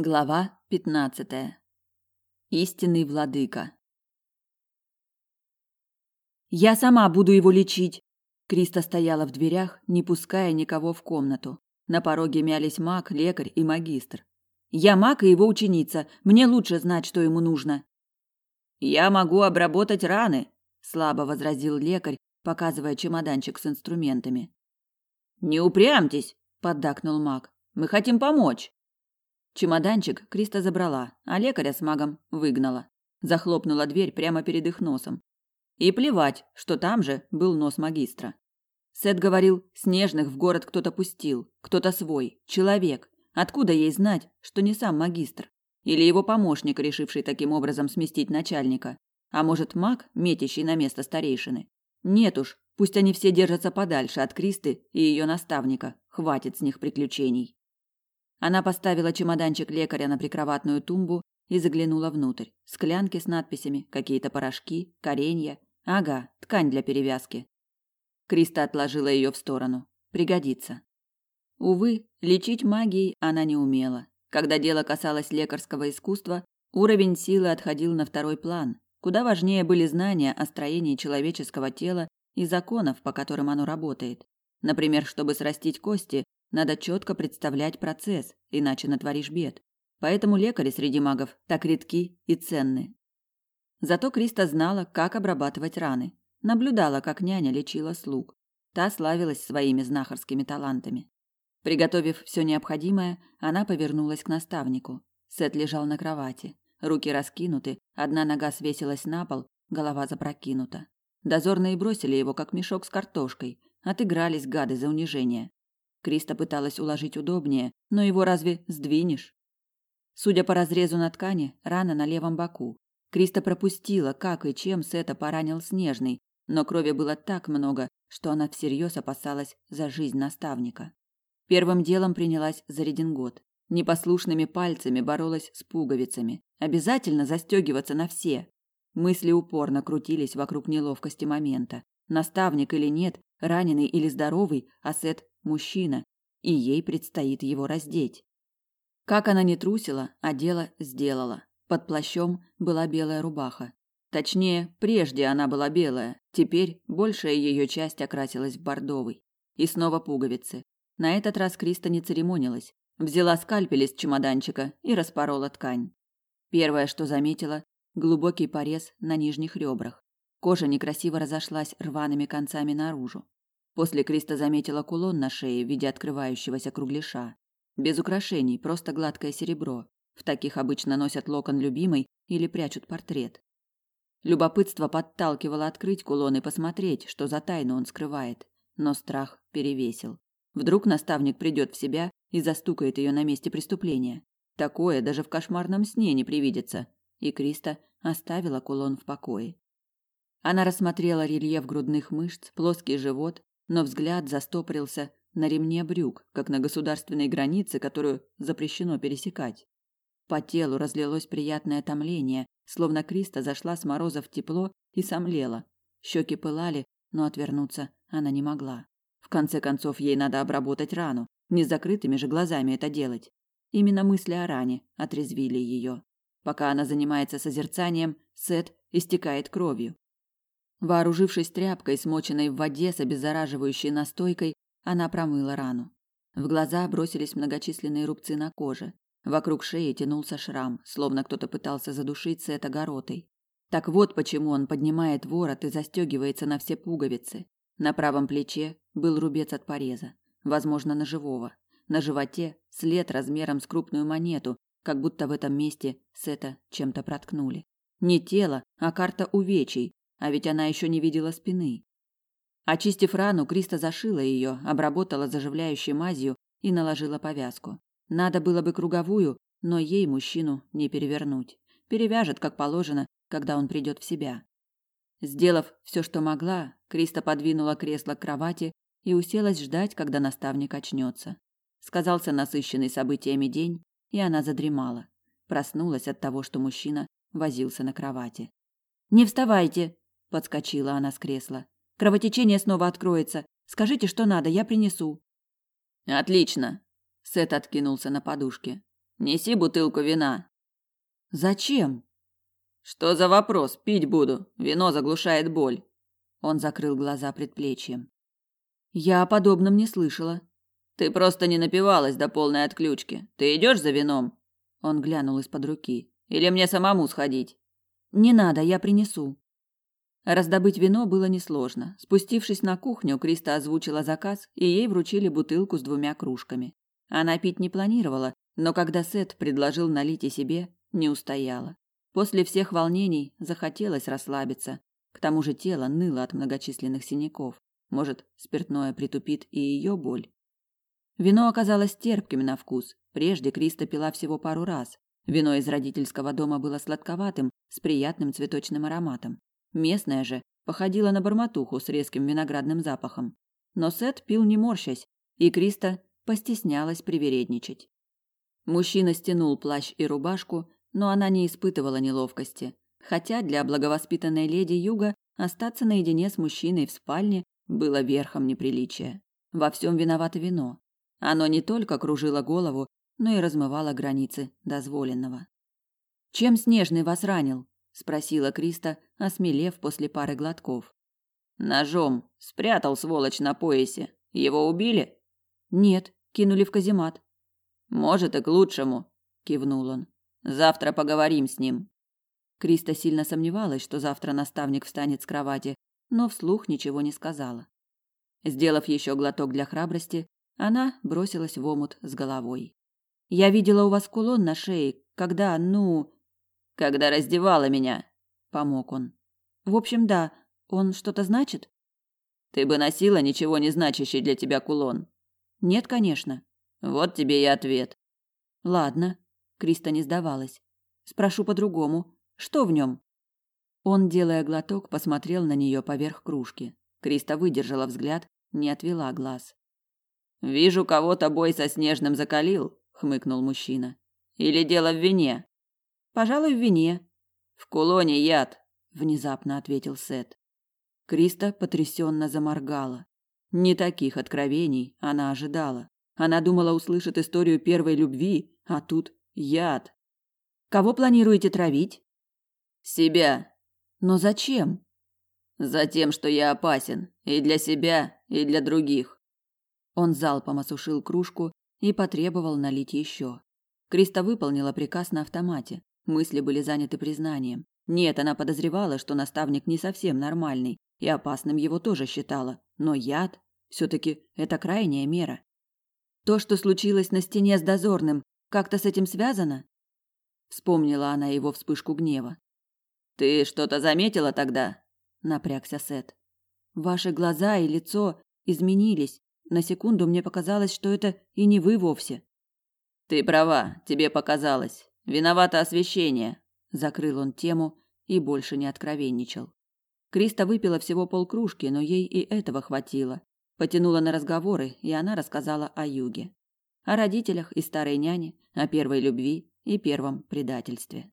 Глава пятнадцатая. Истинный владыка. Я сама буду его лечить. Криста стояла в дверях, не пуская никого в комнату. На пороге мялись маг, лекарь и магистр. Я маг и его ученица. Мне лучше знать, что ему нужно. Я могу обработать раны, слабо возразил лекарь, показывая чемоданчик с инструментами. Не упрямьтесь, поддакнул маг. Мы хотим помочь. Чемоданчик Криста забрала, а лекаря с магом выгнала. Захлопнула дверь прямо перед их носом. И плевать, что там же был нос магистра. Сет говорил, снежных в город кто-то пустил, кто-то свой, человек. Откуда ей знать, что не сам магистр? Или его помощник, решивший таким образом сместить начальника? А может, маг, метящий на место старейшины? Нет уж, пусть они все держатся подальше от Кристы и ее наставника. Хватит с них приключений. Она поставила чемоданчик лекаря на прикроватную тумбу и заглянула внутрь. Склянки с надписями, какие-то порошки, коренья. Ага, ткань для перевязки. Криста отложила ее в сторону. Пригодится. Увы, лечить магией она не умела. Когда дело касалось лекарского искусства, уровень силы отходил на второй план. Куда важнее были знания о строении человеческого тела и законов, по которым оно работает. Например, чтобы срастить кости, надо четко представлять процесс, иначе натворишь бед. Поэтому лекари среди магов так редки и ценны. Зато Криста знала, как обрабатывать раны. Наблюдала, как няня лечила слуг. Та славилась своими знахарскими талантами. Приготовив все необходимое, она повернулась к наставнику. Сет лежал на кровати. Руки раскинуты, одна нога свесилась на пол, голова запрокинута. Дозорные бросили его, как мешок с картошкой. Отыгрались гады за унижение. Криста пыталась уложить удобнее, но его разве сдвинешь? Судя по разрезу на ткани, рана на левом боку. Криста пропустила, как и чем Сета поранил Снежный, но крови было так много, что она всерьез опасалась за жизнь наставника. Первым делом принялась за редингот. Непослушными пальцами боролась с пуговицами. Обязательно застегиваться на все. Мысли упорно крутились вокруг неловкости момента. Наставник или нет, раненый или здоровый, а Сет мужчина, и ей предстоит его раздеть. Как она не трусила, а дело сделала. Под плащом была белая рубаха. Точнее, прежде она была белая, теперь большая ее часть окрасилась в бордовый. И снова пуговицы. На этот раз Криста не церемонилась. Взяла скальпель из чемоданчика и распорола ткань. Первое, что заметила – глубокий порез на нижних ребрах. Кожа некрасиво разошлась рваными концами наружу. После Криста заметила кулон на шее в виде открывающегося кругляша. Без украшений, просто гладкое серебро. В таких обычно носят локон любимой или прячут портрет. Любопытство подталкивало открыть кулон и посмотреть, что за тайну он скрывает, но страх перевесил. Вдруг наставник придет в себя и застукает ее на месте преступления. Такое даже в кошмарном сне не привидится. И Криста оставила кулон в покое. Она рассмотрела рельеф грудных мышц, плоский живот, но взгляд застопорился на ремне брюк, как на государственной границе, которую запрещено пересекать. По телу разлилось приятное томление, словно Криста зашла с мороза в тепло и сомлела. Щеки пылали, но отвернуться она не могла. В конце концов, ей надо обработать рану, не с закрытыми же глазами это делать. Именно мысли о ране отрезвили ее. Пока она занимается созерцанием, Сет истекает кровью. Вооружившись тряпкой, смоченной в воде с обеззараживающей настойкой, она промыла рану. В глаза бросились многочисленные рубцы на коже. Вокруг шеи тянулся шрам, словно кто-то пытался задушить Сета горотой. Так вот почему он поднимает ворот и застегивается на все пуговицы. На правом плече был рубец от пореза, возможно, ножевого. На животе след размером с крупную монету, как будто в этом месте Сета чем-то проткнули. Не тело, а карта увечий, а ведь она еще не видела спины. Очистив рану, Криста зашила ее, обработала заживляющей мазью и наложила повязку. Надо было бы круговую, но ей мужчину не перевернуть. Перевяжет, как положено, когда он придет в себя. Сделав все, что могла, Криста подвинула кресло к кровати и уселась ждать, когда наставник очнется. Сказался насыщенный событиями день, и она задремала. Проснулась от того, что мужчина возился на кровати. «Не вставайте!» Подскочила она с кресла. Кровотечение снова откроется. Скажите, что надо, я принесу. Отлично. Сет откинулся на подушке. Неси бутылку вина. Зачем? Что за вопрос? Пить буду. Вино заглушает боль. Он закрыл глаза предплечьем. Я о подобном не слышала. Ты просто не напивалась до полной отключки. Ты идешь за вином? Он глянул из-под руки. Или мне самому сходить? Не надо, я принесу. Раздобыть вино было несложно. Спустившись на кухню, Криста озвучила заказ, и ей вручили бутылку с двумя кружками. Она пить не планировала, но когда Сет предложил налить и себе, не устояла. После всех волнений захотелось расслабиться. К тому же тело ныло от многочисленных синяков. Может, спиртное притупит и ее боль. Вино оказалось терпким на вкус. Прежде Криста пила всего пару раз. Вино из родительского дома было сладковатым, с приятным цветочным ароматом. Местное же походило на бормотуху с резким виноградным запахом. Но Сет пил не морщась, и Криста постеснялась привередничать. Мужчина стянул плащ и рубашку, но она не испытывала неловкости. Хотя для благовоспитанной леди Юга остаться наедине с мужчиной в спальне было верхом неприличия. Во всем виновато вино. Оно не только кружило голову, но и размывало границы дозволенного. Чем Снежный вас ранил? Спросила Криста, осмелев после пары глотков. Ножом спрятал сволочь на поясе. Его убили? Нет, кинули в каземат. Может и к лучшему, кивнул он. Завтра поговорим с ним. Криста сильно сомневалась, что завтра наставник встанет с кровати, но вслух ничего не сказала. Сделав еще глоток для храбрости, она бросилась в омут с головой. Я видела у вас кулон на шее, когда, ну, когда раздевала меня, помог он. В общем, да, он что-то значит? Ты бы носила ничего не значащий для тебя кулон. Нет, конечно. Вот тебе и ответ. Ладно, Криста не сдавалась. Спрошу по-другому. Что в нем? Он, делая глоток, посмотрел на нее поверх кружки. Криста выдержала взгляд, не отвела глаз. Вижу, кого-то бой со снежным закалил, хмыкнул мужчина. Или дело в вине? Пожалуй, в вине. В кулоне яд, внезапно ответил Сет. Криста потрясенно заморгала. Не таких откровений она ожидала. Она думала, услышит историю первой любви, а тут Яд. Кого планируете травить? Себя. Но зачем? Затем, что я опасен и для себя, и для других. Он залпом осушил кружку и потребовал налить еще. Криста выполнила приказ на автомате. Мысли были заняты признанием. Нет, она подозревала, что наставник не совсем нормальный, и опасным его тоже считала. Но яд все таки это крайняя мера. То, что случилось на стене с дозорным, как-то с этим связано? Вспомнила она его вспышку гнева. Ты что-то заметила тогда? напрягся Сет. Ваши глаза и лицо изменились. На секунду мне показалось, что это и не вы вовсе. Ты права, тебе показалось. Виновато освещение, закрыл он тему и больше не откровенничал. Криста выпила всего полкружки, но ей и этого хватило. Потянула на разговоры, и она рассказала о юге о родителях и старой няне, о первой любви и первом предательстве.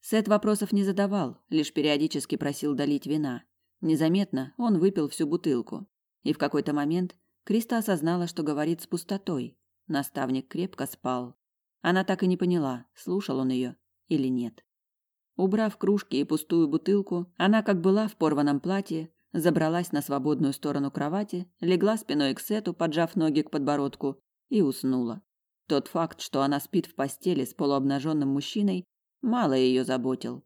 Сет вопросов не задавал, лишь периодически просил долить вина. Незаметно он выпил всю бутылку. И в какой-то момент Криста осознала, что говорит с пустотой. Наставник крепко спал. Она так и не поняла, слушал он ее или нет. Убрав кружки и пустую бутылку, она, как была в порванном платье, забралась на свободную сторону кровати, легла спиной к Сету, поджав ноги к подбородку, и уснула. Тот факт, что она спит в постели с полуобнаженным мужчиной, мало ее заботил.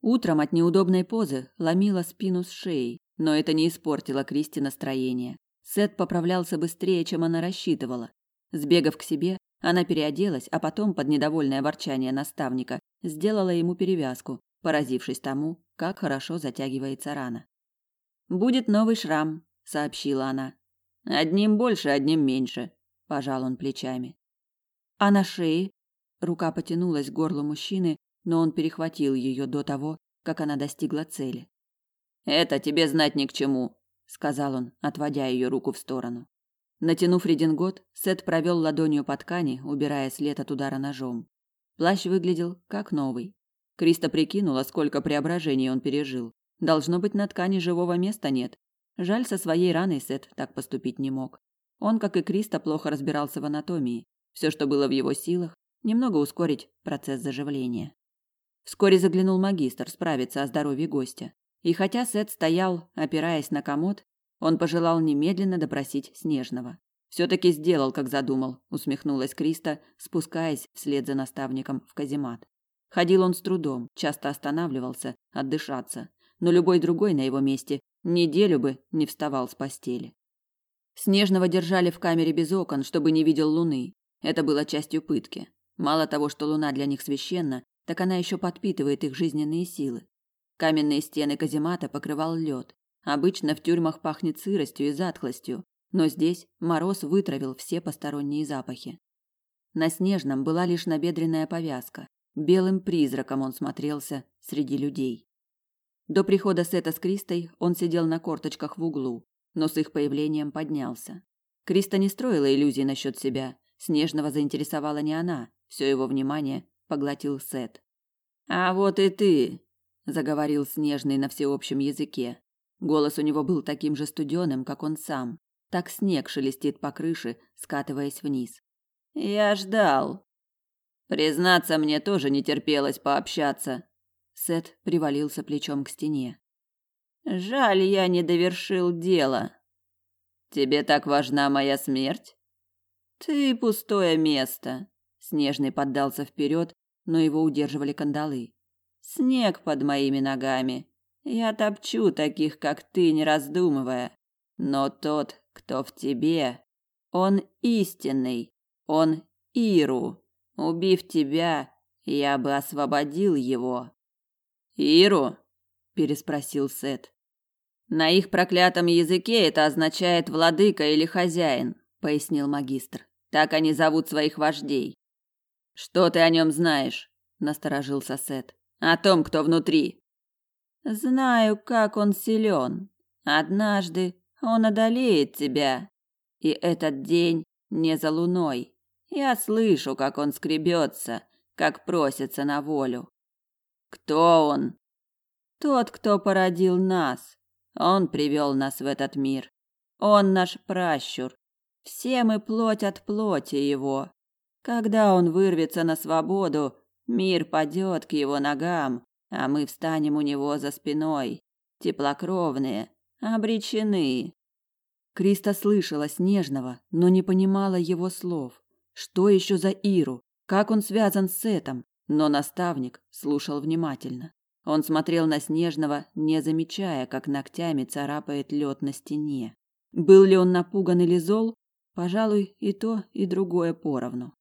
Утром от неудобной позы ломила спину с шеей, но это не испортило Кристи настроение. Сет поправлялся быстрее, чем она рассчитывала. Сбегав к себе, она переоделась, а потом, под недовольное ворчание наставника, сделала ему перевязку, поразившись тому, как хорошо затягивается рана. «Будет новый шрам», — сообщила она. Одним больше, одним меньше, пожал он плечами. А на шее рука потянулась к горлу мужчины, но он перехватил ее до того, как она достигла цели. Это тебе знать ни к чему, сказал он, отводя ее руку в сторону. Натянув редингот, Сет провел ладонью по ткани, убирая след от удара ножом. Плащ выглядел как новый. Криста прикинула, сколько преображений он пережил. Должно быть, на ткани живого места нет, Жаль, со своей раной Сет так поступить не мог. Он, как и Криста, плохо разбирался в анатомии. все, что было в его силах, немного ускорить процесс заживления. Вскоре заглянул магистр справиться о здоровье гостя. И хотя Сет стоял, опираясь на комод, он пожелал немедленно допросить Снежного. Все-таки сделал, как задумал, усмехнулась Криста, спускаясь вслед за наставником в каземат. Ходил он с трудом, часто останавливался, отдышаться, но любой другой на его месте неделю бы не вставал с постели. Снежного держали в камере без окон, чтобы не видел луны. Это было частью пытки. Мало того, что луна для них священна, так она еще подпитывает их жизненные силы. Каменные стены каземата покрывал лед. Обычно в тюрьмах пахнет сыростью и затхлостью, но здесь мороз вытравил все посторонние запахи. На снежном была лишь набедренная повязка. Белым призраком он смотрелся среди людей. До прихода Сета с Кристой он сидел на корточках в углу, но с их появлением поднялся. Криста не строила иллюзий насчет себя. Снежного заинтересовала не она. Все его внимание поглотил Сет. «А вот и ты!» – заговорил Снежный на всеобщем языке. Голос у него был таким же студеным, как он сам. Так снег шелестит по крыше, скатываясь вниз. «Я ждал!» «Признаться, мне тоже не терпелось пообщаться!» Сет привалился плечом к стене. Жаль, я не довершил дело. Тебе так важна моя смерть? Ты пустое место. Снежный поддался вперед, но его удерживали кандалы. Снег под моими ногами. Я топчу таких, как ты, не раздумывая. Но тот, кто в тебе, он истинный. Он Иру. Убив тебя, я бы освободил его. Иру? переспросил Сет. На их проклятом языке это означает владыка или хозяин, пояснил магистр. Так они зовут своих вождей. Что ты о нем знаешь? насторожился Сет. О том, кто внутри. Знаю, как он силен. Однажды он одолеет тебя. И этот день не за луной. Я слышу, как он скребется, как просится на волю. Кто он? Тот, кто породил нас, он привел нас в этот мир. Он наш пращур. Все мы плоть от плоти его. Когда он вырвется на свободу, мир падет к его ногам, а мы встанем у него за спиной. Теплокровные, обречены. Криста слышала Снежного, но не понимала его слов. Что еще за Иру? Как он связан с этим? Но наставник слушал внимательно. Он смотрел на Снежного, не замечая, как ногтями царапает лед на стене. Был ли он напуган или зол? Пожалуй, и то, и другое поровну.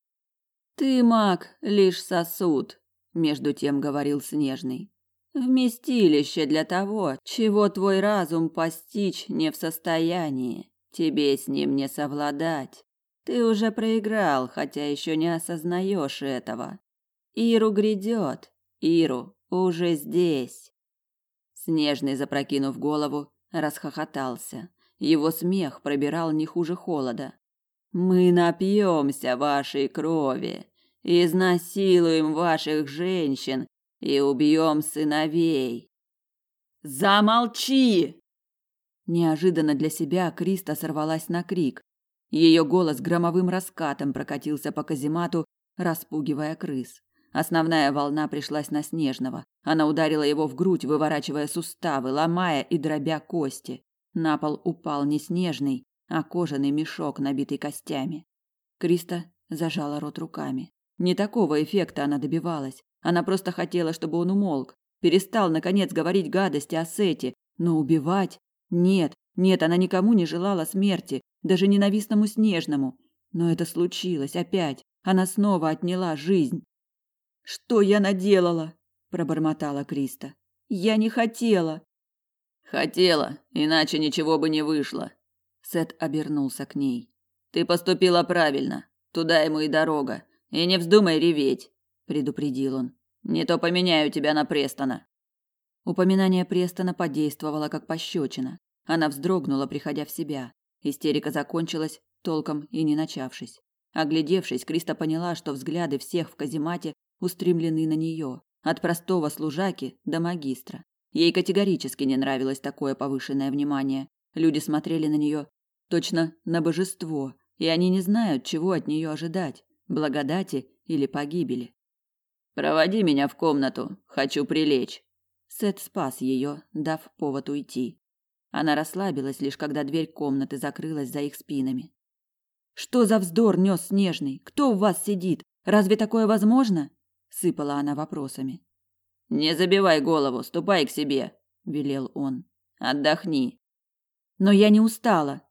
«Ты, маг, лишь сосуд», — между тем говорил Снежный. «Вместилище для того, чего твой разум постичь не в состоянии. Тебе с ним не совладать. Ты уже проиграл, хотя еще не осознаешь этого. Иру грядет, Иру уже здесь. Снежный, запрокинув голову, расхохотался. Его смех пробирал не хуже холода. Мы напьемся вашей крови, изнасилуем ваших женщин и убьем сыновей. Замолчи! Неожиданно для себя Криста сорвалась на крик. Ее голос громовым раскатом прокатился по каземату, распугивая крыс. Основная волна пришлась на Снежного. Она ударила его в грудь, выворачивая суставы, ломая и дробя кости. На пол упал не Снежный, а кожаный мешок, набитый костями. Криста зажала рот руками. Не такого эффекта она добивалась. Она просто хотела, чтобы он умолк, перестал наконец говорить гадости о Сете, но убивать? Нет, нет, она никому не желала смерти, даже ненавистному Снежному. Но это случилось опять. Она снова отняла жизнь. Что я наделала? пробормотала Криста. Я не хотела. Хотела, иначе ничего бы не вышло. Сет обернулся к ней. Ты поступила правильно. Туда ему и дорога. И не вздумай реветь, предупредил он. Не то поменяю тебя на Престона. Упоминание Престона подействовало как пощечина. Она вздрогнула, приходя в себя. Истерика закончилась, толком и не начавшись. Оглядевшись, Криста поняла, что взгляды всех в каземате устремлены на нее, от простого служаки до магистра. Ей категорически не нравилось такое повышенное внимание. Люди смотрели на нее точно на божество, и они не знают, чего от нее ожидать. Благодати или погибели. Проводи меня в комнату, хочу прилечь. Сет спас ее, дав повод уйти. Она расслабилась лишь когда дверь комнаты закрылась за их спинами. Что за вздор нес Снежный? Кто у вас сидит? Разве такое возможно? сыпала она вопросами. Не забивай голову, ступай к себе, велел он. Отдохни. Но я не устала.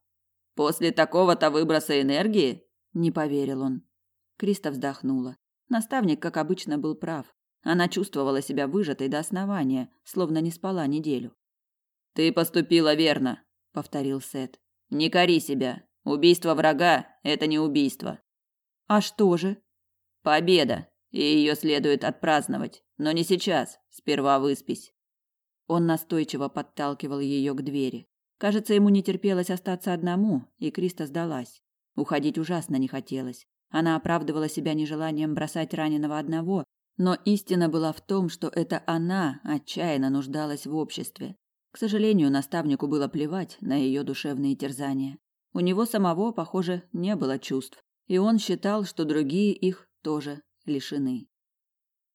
После такого-то выброса энергии? Не поверил он. Криста вздохнула. Наставник, как обычно, был прав. Она чувствовала себя выжатой до основания, словно не спала неделю. Ты поступила верно, повторил Сет. Не кори себя. Убийство врага это не убийство. А что же? Победа, и ее следует отпраздновать, но не сейчас. Сперва выспись. Он настойчиво подталкивал ее к двери. Кажется, ему не терпелось остаться одному, и Криста сдалась. Уходить ужасно не хотелось. Она оправдывала себя нежеланием бросать раненого одного, но истина была в том, что это она отчаянно нуждалась в обществе. К сожалению, наставнику было плевать на ее душевные терзания. У него самого, похоже, не было чувств, и он считал, что другие их тоже лишены.